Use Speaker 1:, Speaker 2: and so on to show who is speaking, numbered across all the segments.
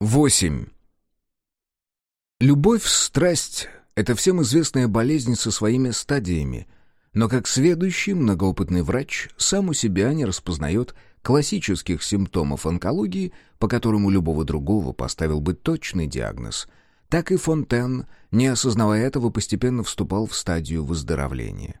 Speaker 1: 8. Любовь, страсть — это всем известная болезнь со своими стадиями, но как следующий многоопытный врач сам у себя не распознает классических симптомов онкологии, по которым у любого другого поставил бы точный диагноз, так и Фонтен, не осознавая этого, постепенно вступал в стадию выздоровления.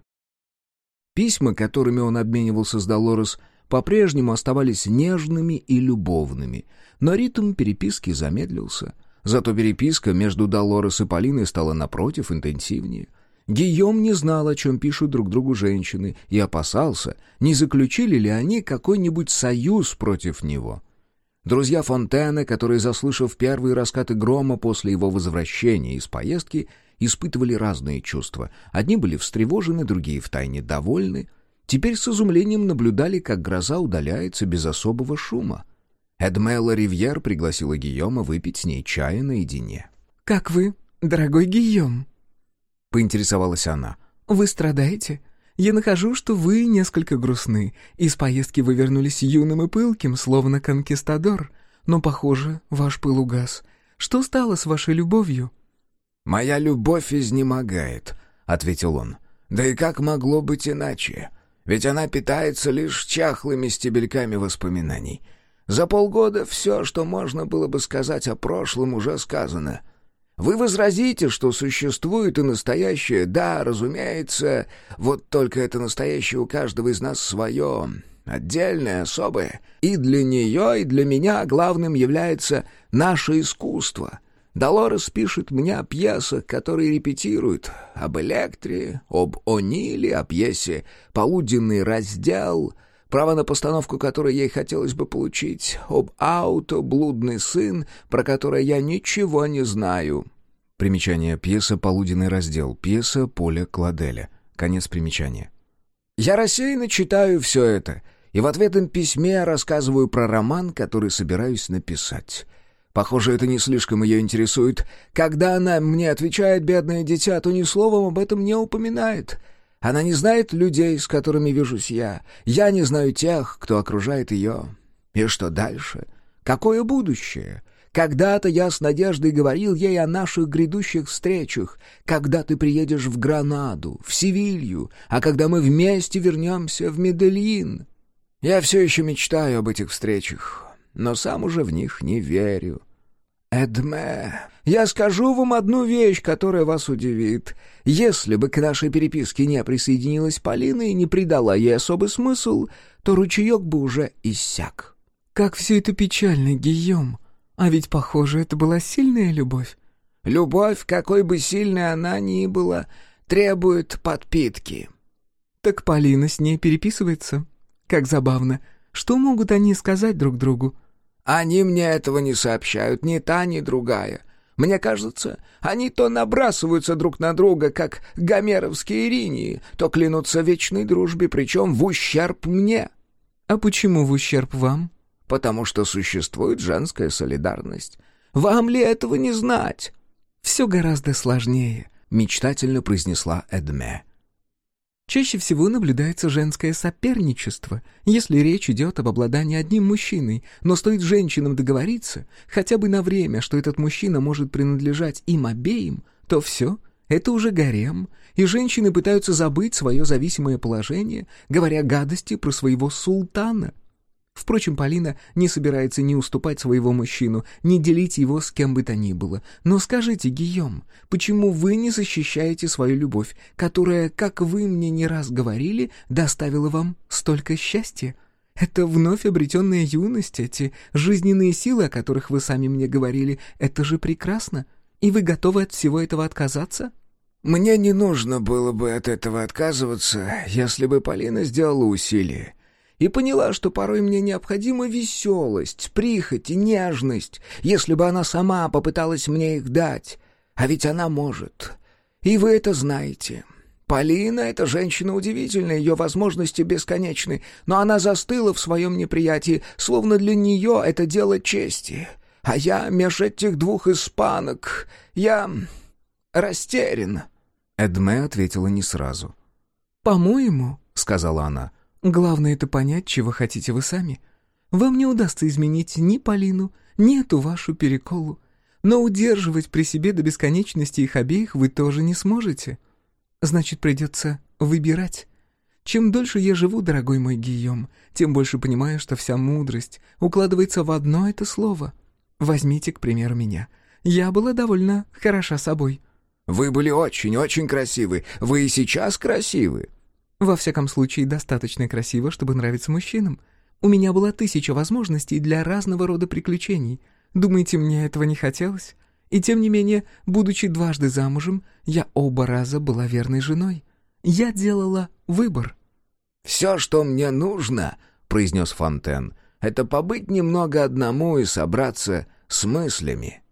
Speaker 1: Письма, которыми он обменивался с Долорес, по-прежнему оставались нежными и любовными, но ритм переписки замедлился. Зато переписка между Долорес и Полиной стала напротив интенсивнее. Гийом не знал, о чем пишут друг другу женщины, и опасался, не заключили ли они какой-нибудь союз против него. Друзья Фонтена, которые, заслышав первые раскаты грома после его возвращения из поездки, испытывали разные чувства. Одни были встревожены, другие втайне довольны — теперь с изумлением наблюдали, как гроза удаляется без особого шума. Эдмела Ривьер пригласила Гийома выпить с ней чая наедине.
Speaker 2: «Как вы, дорогой Гийом?»
Speaker 1: — поинтересовалась она.
Speaker 2: «Вы страдаете? Я нахожу, что вы несколько грустны. Из поездки вы вернулись юным и пылким, словно конкистадор. Но, похоже, ваш пыл угас. Что стало с вашей любовью?»
Speaker 3: «Моя любовь изнемогает», — ответил он. «Да и как могло быть иначе? Ведь она питается лишь чахлыми стебельками воспоминаний. За полгода все, что можно было бы сказать о прошлом, уже сказано. Вы возразите, что существует и настоящее. Да, разумеется, вот только это настоящее у каждого из нас свое, отдельное, особое. И для нее, и для меня главным является наше искусство — Долорес пишет мне о пьесах, которые репетируют, об Электре, об О'Ниле, о пьесе «Полуденный раздел», право на постановку которой ей хотелось бы получить, об «Ауто», «Блудный сын», про которое я ничего не знаю.
Speaker 1: Примечание пьеса «Полуденный раздел», пьеса Поля Кладеля. Конец примечания.
Speaker 3: Я рассеянно читаю все это, и в ответном письме рассказываю про роман, который собираюсь написать. Похоже, это не слишком ее интересует. Когда она мне отвечает, бедное дитя, то ни словом об этом не упоминает. Она не знает людей, с которыми вижусь я. Я не знаю тех, кто окружает ее. И что дальше? Какое будущее? Когда-то я с надеждой говорил ей о наших грядущих встречах, когда ты приедешь в Гранаду, в Севилью, а когда мы вместе вернемся в Медельин. Я все еще мечтаю об этих встречах, но сам уже в них не верю. «Эдме, я скажу вам одну вещь, которая вас удивит. Если бы к нашей переписке не присоединилась Полина и не придала ей особый смысл, то ручеек бы уже иссяк».
Speaker 2: «Как все это печально, Гийом. А ведь, похоже, это была сильная любовь».
Speaker 3: «Любовь, какой бы сильной она ни была, требует подпитки».
Speaker 2: «Так Полина с ней переписывается? Как забавно. Что могут они сказать друг другу?»
Speaker 3: Они мне этого не сообщают, ни та, ни другая. Мне кажется, они то набрасываются друг на друга, как гомеровские ринии, то клянутся вечной дружбе, причем в ущерб мне.
Speaker 2: А почему в ущерб вам?
Speaker 3: Потому что существует женская солидарность. Вам ли этого не знать?
Speaker 2: Все гораздо сложнее, мечтательно произнесла Эдме. Чаще всего наблюдается женское соперничество, если речь идет об обладании одним мужчиной, но стоит женщинам договориться, хотя бы на время, что этот мужчина может принадлежать им обеим, то все, это уже гарем, и женщины пытаются забыть свое зависимое положение, говоря гадости про своего султана — Впрочем, Полина не собирается ни уступать своего мужчину, ни делить его с кем бы то ни было. Но скажите, Гийом, почему вы не защищаете свою любовь, которая, как вы мне не раз говорили, доставила вам столько счастья? Это вновь обретенная юность, эти жизненные силы, о которых вы сами мне говорили, это же прекрасно. И вы готовы от всего этого отказаться?»
Speaker 3: «Мне не нужно было бы от этого отказываться, если бы Полина сделала усилие и поняла, что порой мне необходима веселость, прихоть и нежность, если бы она сама попыталась мне их дать. А ведь она может. И вы это знаете. Полина — эта женщина удивительная, ее возможности бесконечны, но она застыла в своем неприятии, словно для нее это дело чести. А я меж этих двух испанок, я растерян.
Speaker 1: Эдме ответила не сразу.
Speaker 2: «По-моему», — сказала она, — Главное — это понять, чего хотите вы сами. Вам не удастся изменить ни Полину, нету вашу переколу. Но удерживать при себе до бесконечности их обеих вы тоже не сможете. Значит, придется выбирать. Чем дольше я живу, дорогой мой Гийом, тем больше понимаю, что вся мудрость укладывается в одно это слово. Возьмите, к примеру, меня. Я была довольно хороша собой.
Speaker 3: Вы были очень-очень красивы. Вы и сейчас красивы.
Speaker 2: Во всяком случае, достаточно красиво, чтобы нравиться мужчинам. У меня была тысяча возможностей для разного рода приключений. Думаете, мне этого не хотелось? И тем не менее, будучи дважды замужем, я оба раза была верной женой. Я делала выбор.
Speaker 3: «Все, что мне нужно», — произнес Фонтен, — «это побыть немного одному и собраться с мыслями».